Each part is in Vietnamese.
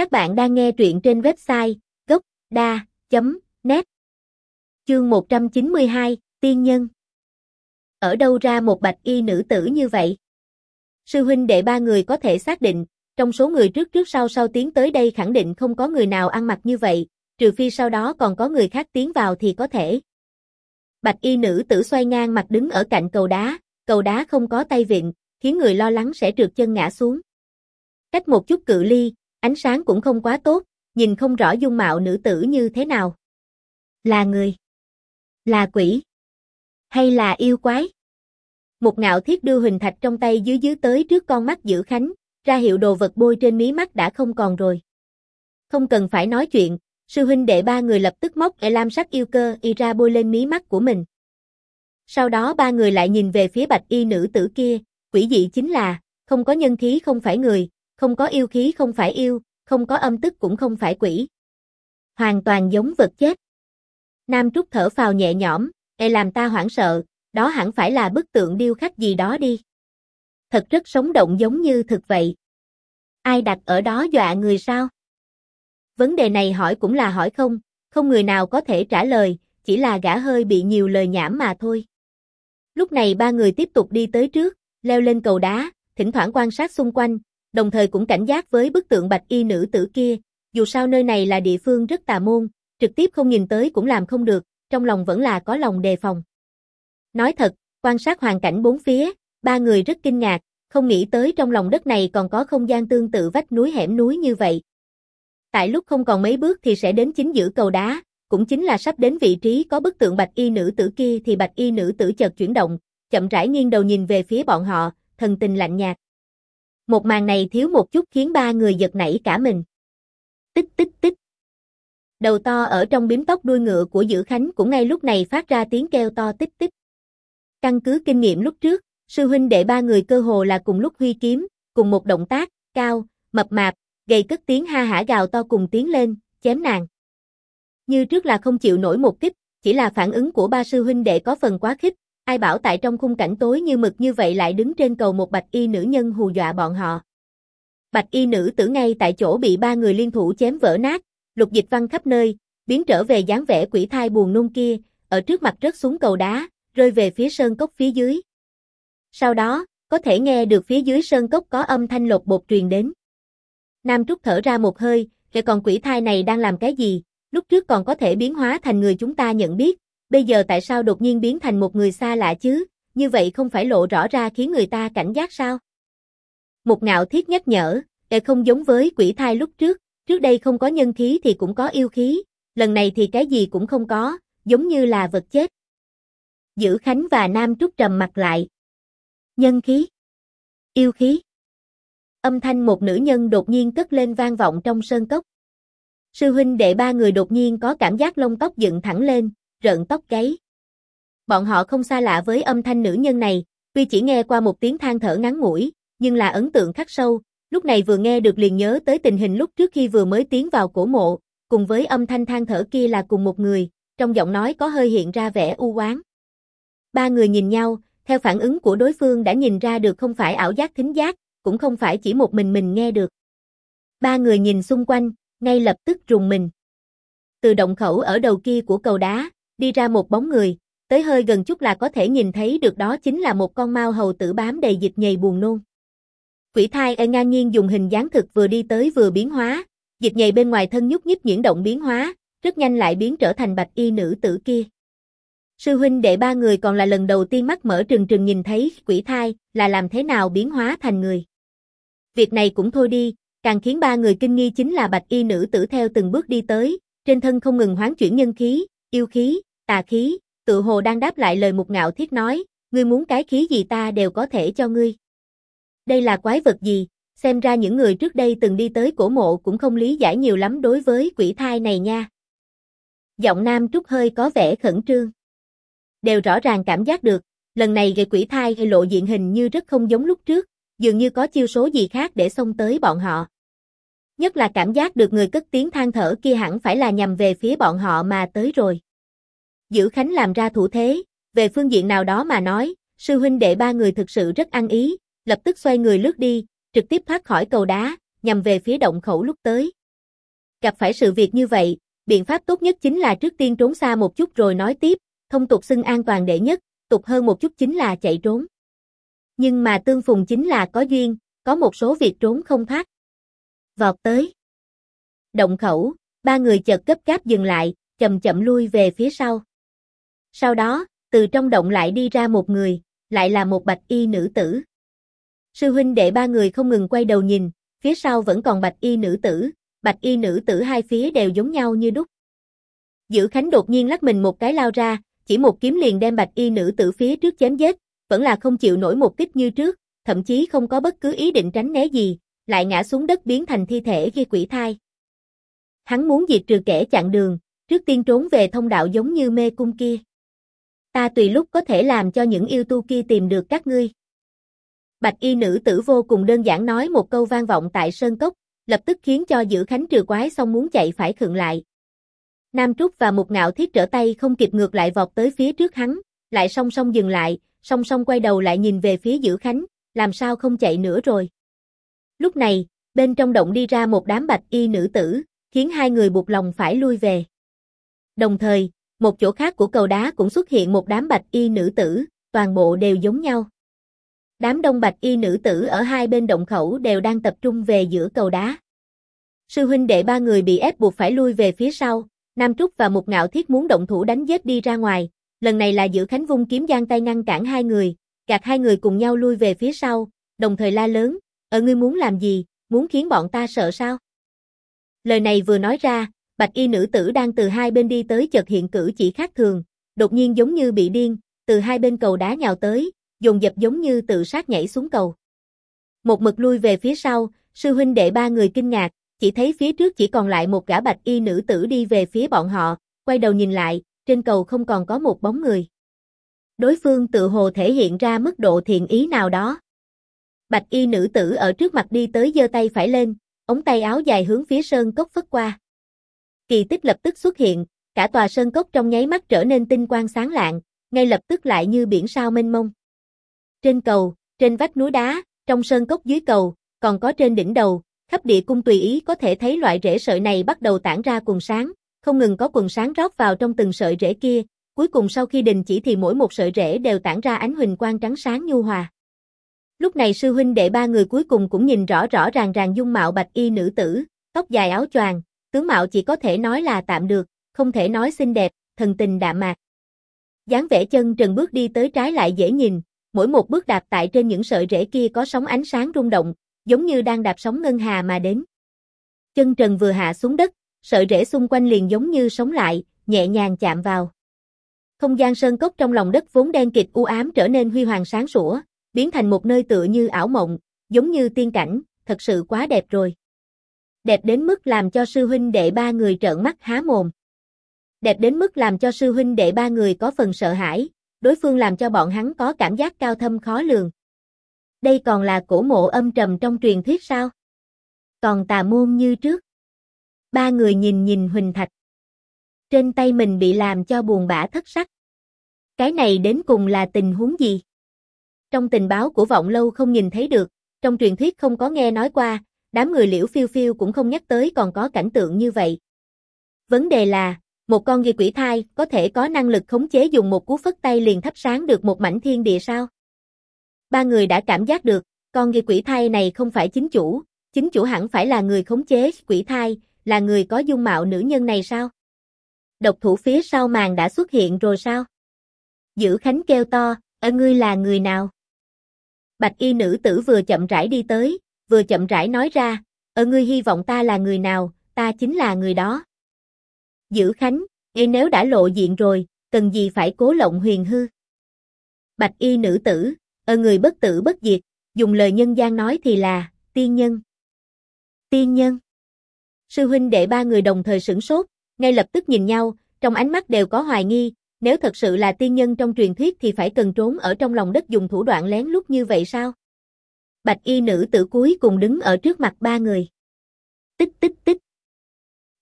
Các bạn đang nghe truyện trên website gốc.da.net Chương 192, Tiên Nhân Ở đâu ra một bạch y nữ tử như vậy? Sư huynh đệ ba người có thể xác định, trong số người trước trước sau sau tiến tới đây khẳng định không có người nào ăn mặc như vậy, trừ phi sau đó còn có người khác tiến vào thì có thể. Bạch y nữ tử xoay ngang mặt đứng ở cạnh cầu đá, cầu đá không có tay vịn, khiến người lo lắng sẽ trượt chân ngã xuống. Cách một chút cự ly, ánh sáng cũng không quá tốt, nhìn không rõ dung mạo nữ tử như thế nào. Là người? Là quỷ? Hay là yêu quái? Một ngạo thiết đưa hình thạch trong tay dưới dưới tới trước con mắt giữ khánh, ra hiệu đồ vật bôi trên mí mắt đã không còn rồi. Không cần phải nói chuyện, sư huynh đệ ba người lập tức móc e lam sắc yêu cơ y ra bôi lên mí mắt của mình. Sau đó ba người lại nhìn về phía bạch y nữ tử kia, quỷ dị chính là, không có nhân khí không phải người, không có yêu khí không phải yêu, không có âm tức cũng không phải quỷ. Hoàn toàn giống vật chết. Nam Trúc thở phào nhẹ nhõm, e làm ta hoảng sợ, đó hẳn phải là bức tượng điêu khắc gì đó đi. Thật rất sống động giống như thực vậy. Ai đặt ở đó dọa người sao? Vấn đề này hỏi cũng là hỏi không, không người nào có thể trả lời, chỉ là gã hơi bị nhiều lời nhảm mà thôi. Lúc này ba người tiếp tục đi tới trước, leo lên cầu đá, thỉnh thoảng quan sát xung quanh, đồng thời cũng cảnh giác với bức tượng bạch y nữ tử kia, dù sao nơi này là địa phương rất tà môn, trực tiếp không nhìn tới cũng làm không được, trong lòng vẫn là có lòng đề phòng. Nói thật, quan sát hoàn cảnh bốn phía, ba người rất kinh ngạc, không nghĩ tới trong lòng đất này còn có không gian tương tự vách núi hẻm núi như vậy. Tại lúc không còn mấy bước thì sẽ đến chính giữa cầu đá, cũng chính là sắp đến vị trí có bức tượng bạch y nữ tử kia thì bạch y nữ tử chợt chuyển động, chậm rãi nghiêng đầu nhìn về phía bọn họ, thần tình lạnh nhạt. Một màn này thiếu một chút khiến ba người giật nảy cả mình. Tích tích tích. Đầu to ở trong biếm tóc đuôi ngựa của Dữ Khánh cũng ngay lúc này phát ra tiếng kêu to tích tích. Căn cứ kinh nghiệm lúc trước, sư huynh đệ ba người cơ hồ là cùng lúc huy kiếm, cùng một động tác, cao, mập mạp, gầy cất tiếng ha hả gào to cùng tiến lên, chém nàng. Như trước là không chịu nổi một kích, chỉ là phản ứng của ba sư huynh đệ có phần quá khích, ai bảo tại trong khung cảnh tối như mực như vậy lại đứng trên cầu một bạch y nữ nhân hù dọa bọn họ. Bạch y nữ tử ngay tại chỗ bị ba người liên thủ chém vỡ nát, lục dịch văn khắp nơi, biến trở về dáng vẻ quỷ thai buồn nôn kia, ở trước mặt rớt xuống cầu đá, rơi về phía sơn cốc phía dưới. Sau đó, có thể nghe được phía dưới sơn cốc có âm thanh lột bột truyền đến. Nam Trúc thở ra một hơi, kẻ còn quỷ thai này đang làm cái gì, lúc trước còn có thể biến hóa thành người chúng ta nhận biết, bây giờ tại sao đột nhiên biến thành một người xa lạ chứ, như vậy không phải lộ rõ ra khiến người ta cảnh giác sao? Một ngạo thiết nhắc nhở, để không giống với quỷ thai lúc trước, trước đây không có nhân khí thì cũng có yêu khí, lần này thì cái gì cũng không có, giống như là vật chết. Giữ Khánh và Nam Trúc trầm mặt lại. Nhân khí. Yêu khí. Âm thanh một nữ nhân đột nhiên cất lên vang vọng trong sơn cốc. Sư huynh đệ ba người đột nhiên có cảm giác lông tóc dựng thẳng lên, rợn tóc gáy. Bọn họ không xa lạ với âm thanh nữ nhân này, tuy chỉ nghe qua một tiếng than thở ngắn ngủi, nhưng là ấn tượng khắc sâu, lúc này vừa nghe được liền nhớ tới tình hình lúc trước khi vừa mới tiến vào cổ mộ, cùng với âm thanh than thở kia là cùng một người, trong giọng nói có hơi hiện ra vẻ u oán. Ba người nhìn nhau, theo phản ứng của đối phương đã nhìn ra được không phải ảo giác thính giác, cũng không phải chỉ một mình mình nghe được. Ba người nhìn xung quanh, ngay lập tức rùng mình. Từ động khẩu ở đầu kia của cầu đá, đi ra một bóng người, tới hơi gần chút là có thể nhìn thấy được đó chính là một con mao hầu tử bám đầy dịch nhầy buồn nôn. Quỷ thai e ngang nhiên dùng hình dáng thực vừa đi tới vừa biến hóa, dịch nhầy bên ngoài thân nhúc nhích chuyển động biến hóa, rất nhanh lại biến trở thành bạch y nữ tử kia. Sư huynh đệ ba người còn là lần đầu tiên mắt mở trừng trừng nhìn thấy quỷ thai, là làm thế nào biến hóa thành người. Việc này cũng thôi đi, càng khiến ba người kinh nghi chính là bạch y nữ tử theo từng bước đi tới, trên thân không ngừng hoán chuyển nhân khí, yêu khí, tà khí, tự hồ đang đáp lại lời một ngạo thiết nói, ngươi muốn cái khí gì ta đều có thể cho ngươi. Đây là quái vật gì, xem ra những người trước đây từng đi tới cổ mộ cũng không lý giải nhiều lắm đối với quỷ thai này nha. Giọng nam trúc hơi có vẻ khẩn trương. Đều rõ ràng cảm giác được, lần này gây quỷ thai hay lộ diện hình như rất không giống lúc trước, dường như có chiêu số gì khác để xông tới bọn họ. Nhất là cảm giác được người cất tiếng than thở kia hẳn phải là nhằm về phía bọn họ mà tới rồi. Giữ Khánh làm ra thủ thế, về phương diện nào đó mà nói, sư huynh đệ ba người thực sự rất ăn ý, lập tức xoay người lướt đi, trực tiếp thoát khỏi cầu đá, nhằm về phía động khẩu lúc tới. Gặp phải sự việc như vậy, biện pháp tốt nhất chính là trước tiên trốn xa một chút rồi nói tiếp, thông tục xưng an toàn đệ nhất, tục hơn một chút chính là chạy trốn. Nhưng mà tương phùng chính là có duyên, có một số việc trốn không thoát. Vọt tới. Động khẩu, ba người chợt gấp gáp dừng lại, chậm chậm lui về phía sau. Sau đó, từ trong động lại đi ra một người, lại là một bạch y nữ tử. Sư huynh đệ ba người không ngừng quay đầu nhìn, phía sau vẫn còn bạch y nữ tử, bạch y nữ tử hai phía đều giống nhau như đúc. Giữ Khánh đột nhiên lắc mình một cái lao ra, chỉ một kiếm liền đem bạch y nữ tử phía trước chém giết, vẫn là không chịu nổi một kích như trước, thậm chí không có bất cứ ý định tránh né gì, lại ngã xuống đất biến thành thi thể ghi quỷ thai. Hắn muốn diệt trừ kẻ chặn đường, trước tiên trốn về thông đạo giống như mê cung kia. Ta tùy lúc có thể làm cho những yêu tu kia tìm được các ngươi. Bạch y nữ tử vô cùng đơn giản nói một câu vang vọng tại sơn cốc, lập tức khiến cho giữ khánh trừ quái xong muốn chạy phải khựng lại. Nam Trúc và một ngạo thiết trở tay không kịp ngược lại vọt tới phía trước hắn, lại song song dừng lại, song song quay đầu lại nhìn về phía giữ khánh, làm sao không chạy nữa rồi. Lúc này, bên trong động đi ra một đám bạch y nữ tử, khiến hai người buộc lòng phải lui về. Đồng thời, một chỗ khác của cầu đá cũng xuất hiện một đám bạch y nữ tử, toàn bộ đều giống nhau. Đám đông bạch y nữ tử ở hai bên động khẩu đều đang tập trung về giữa cầu đá. Sư huynh đệ ba người bị ép buộc phải lui về phía sau, Nam Trúc và một ngạo thiết muốn động thủ đánh giết đi ra ngoài, lần này là giữ Khánh vung kiếm giang tay ngăn cản hai người, gạt hai người cùng nhau lui về phía sau, đồng thời la lớn, ở ngươi muốn làm gì, muốn khiến bọn ta sợ sao? Lời này vừa nói ra, bạch y nữ tử đang từ hai bên đi tới chợt hiện cử chỉ khác thường, đột nhiên giống như bị điên, từ hai bên cầu đá nhào tới, dùng dập giống như tự sát nhảy xuống cầu. Một mực lui về phía sau, sư huynh đệ ba người kinh ngạc, chỉ thấy phía trước chỉ còn lại một gã bạch y nữ tử đi về phía bọn họ, quay đầu nhìn lại, trên cầu không còn có một bóng người. Đối phương tự hồ thể hiện ra mức độ thiện ý nào đó. Bạch y nữ tử ở trước mặt đi tới giơ tay phải lên, ống tay áo dài hướng phía sơn cốc phất qua. Kỳ tích lập tức xuất hiện, cả tòa sơn cốc trong nháy mắt trở nên tinh quang sáng lạng, ngay lập tức lại như biển sao mênh mông. Trên cầu, trên vách núi đá, trong sơn cốc dưới cầu, còn có trên đỉnh đầu, khắp địa cung tùy ý có thể thấy loại rễ sợi này bắt đầu tản ra quần sáng, không ngừng có quần sáng rót vào trong từng sợi rễ kia, cuối cùng sau khi đình chỉ thì mỗi một sợi rễ đều tản ra ánh huỳnh quang trắng sáng nhu hòa. Lúc này sư huynh đệ ba người cuối cùng cũng nhìn rõ rõ ràng ràng dung mạo bạch y nữ tử, tóc dài áo choàng, tướng mạo chỉ có thể nói là tạm được, không thể nói xinh đẹp, thần tình đạm mạc. dáng vẻ chân trần bước đi tới trái lại dễ nhìn, mỗi một bước đạp tại trên những sợi rễ kia có sóng ánh sáng rung động, giống như đang đạp sóng ngân hà mà đến. Chân trần vừa hạ xuống đất, sợi rễ xung quanh liền giống như sống lại, nhẹ nhàng chạm vào. Không gian sơn cốc trong lòng đất vốn đen kịt u ám trở nên huy hoàng sáng sủa, biến thành một nơi tựa như ảo mộng, giống như tiên cảnh, thật sự quá đẹp rồi. Đẹp đến mức làm cho sư huynh đệ ba người trợn mắt há mồm. Đẹp đến mức làm cho sư huynh đệ ba người có phần sợ hãi, đối phương làm cho bọn hắn có cảm giác cao thâm khó lường. Đây còn là cổ mộ âm trầm trong truyền thuyết sao? Còn tà môn như trước. Ba người nhìn nhìn Huỳnh Thạch. Trên tay mình bị làm cho buồn bã thất sắc. Cái này đến cùng là tình huống gì? Trong tình báo của vọng lâu không nhìn thấy được, trong truyền thuyết không có nghe nói qua, đám người liễu phiêu phiêu cũng không nhắc tới còn có cảnh tượng như vậy. Vấn đề là, một con ghi quỷ thai có thể có năng lực khống chế dùng một cú phất tay liền thắp sáng được một mảnh thiên địa sao? Ba người đã cảm giác được, con ghi quỷ thai này không phải chính chủ, chính chủ hẳn phải là người khống chế quỷ thai, là người có dung mạo nữ nhân này sao? Độc thủ phía sau màn đã xuất hiện rồi sao? Giữ Khánh kêu to, ở ngươi là người nào? Bạch y nữ tử vừa chậm rãi đi tới, vừa chậm rãi nói ra, ở ngươi hy vọng ta là người nào, ta chính là người đó. Giữ Khánh, y nếu đã lộ diện rồi, cần gì phải cố lộng huyền hư? Bạch y nữ tử, ở người bất tử bất diệt, dùng lời nhân gian nói thì là, tiên nhân. Tiên nhân. Sư huynh đệ ba người đồng thời sửng sốt, ngay lập tức nhìn nhau, trong ánh mắt đều có hoài nghi, nếu thật sự là tiên nhân trong truyền thuyết thì phải cần trốn ở trong lòng đất dùng thủ đoạn lén lút như vậy sao? Bạch y nữ tử cuối cùng đứng ở trước mặt ba người. Tích tích tích.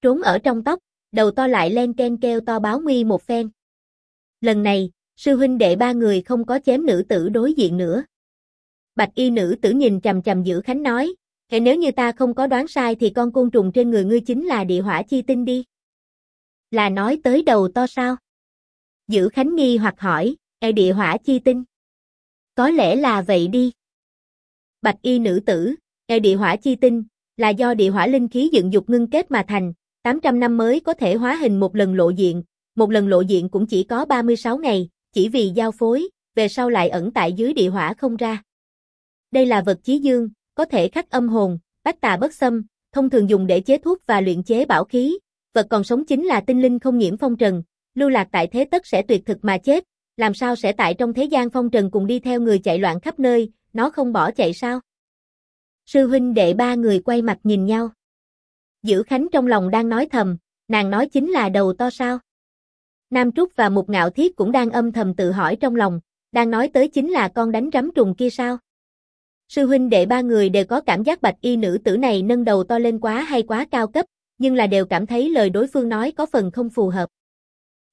Trốn ở trong tóc, đầu to lại len ken keo to báo nguy một phen. Lần này, sư huynh đệ ba người không có chém nữ tử đối diện nữa. Bạch y nữ tử nhìn chầm chầm giữ Khánh nói, Thế nếu như ta không có đoán sai thì con côn trùng trên người ngươi chính là địa hỏa chi tinh đi. Là nói tới đầu to sao? Giữ Khánh nghi hoặc hỏi, e địa hỏa chi tinh. Có lẽ là vậy đi. Bạch y nữ tử, e địa hỏa chi tinh, là do địa hỏa linh khí dựng dục ngưng kết mà thành, 800 năm mới có thể hóa hình một lần lộ diện, một lần lộ diện cũng chỉ có 36 ngày, chỉ vì giao phối, về sau lại ẩn tại dưới địa hỏa không ra. Đây là vật chí dương, có thể khắc âm hồn, bách tà bất xâm, thông thường dùng để chế thuốc và luyện chế bảo khí. Vật còn sống chính là tinh linh không nhiễm phong trần, lưu lạc tại thế tất sẽ tuyệt thực mà chết, làm sao sẽ tại trong thế gian phong trần cùng đi theo người chạy loạn khắp nơi, nó không bỏ chạy sao? Sư huynh đệ ba người quay mặt nhìn nhau. Giữ Khánh trong lòng đang nói thầm, nàng nói chính là đầu to sao? Nam Trúc và Mục Ngạo Thiết cũng đang âm thầm tự hỏi trong lòng, đang nói tới chính là con đánh rắm trùng kia sao? Sư huynh đệ ba người đều có cảm giác bạch y nữ tử này nâng đầu to lên quá hay quá cao cấp, nhưng là đều cảm thấy lời đối phương nói có phần không phù hợp.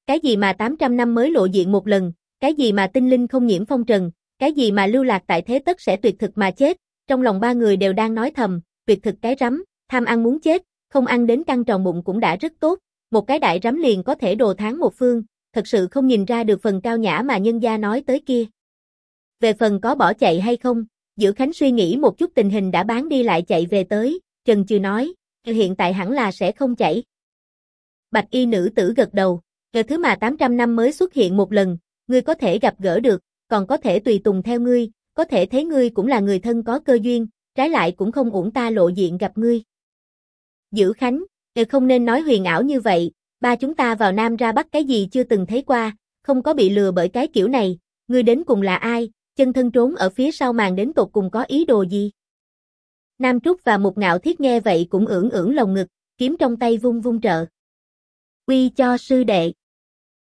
Cái gì mà 800 năm mới lộ diện một lần, cái gì mà tinh linh không nhiễm phong trần, cái gì mà lưu lạc tại thế tất sẽ tuyệt thực mà chết, trong lòng ba người đều đang nói thầm, tuyệt thực cái rắm, tham ăn muốn chết, không ăn đến căng tròn bụng cũng đã rất tốt, một cái đại rắm liền có thể đồ tháng một phương, thật sự không nhìn ra được phần cao nhã mà nhân gia nói tới kia. Về phần có bỏ chạy hay không, Giữa Khánh suy nghĩ một chút tình hình đã bán đi lại chạy về tới, Trần Trừ nói, ờ, hiện tại hẳn là sẽ không chạy. Bạch y nữ tử gật đầu, Giờ thứ mà 800 năm mới xuất hiện một lần, ngươi có thể gặp gỡ được, còn có thể tùy tùng theo ngươi, có thể thấy ngươi cũng là người thân có cơ duyên, trái lại cũng không uổng ta lộ diện gặp ngươi. Giữ Khánh, ừ, không nên nói huyền ảo như vậy, ba chúng ta vào Nam ra bắt cái gì chưa từng thấy qua, không có bị lừa bởi cái kiểu này, ngươi đến cùng là ai, chân thân trốn ở phía sau màn đến tột cùng có ý đồ gì. Nam Trúc và Mục Ngạo Thiết nghe vậy cũng ưỡn ưỡn lồng ngực, kiếm trong tay vung vung trợ. Quy cho sư đệ.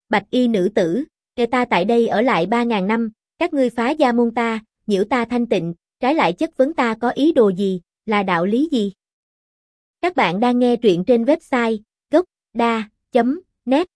Bạch y nữ tử, kể ta tại đây ở lại ba ngàn năm, các ngươi phá gia môn ta, nhiễu ta thanh tịnh, trái lại chất vấn ta có ý đồ gì, là đạo lý gì? Các bạn đang nghe truyện trên website gocda.net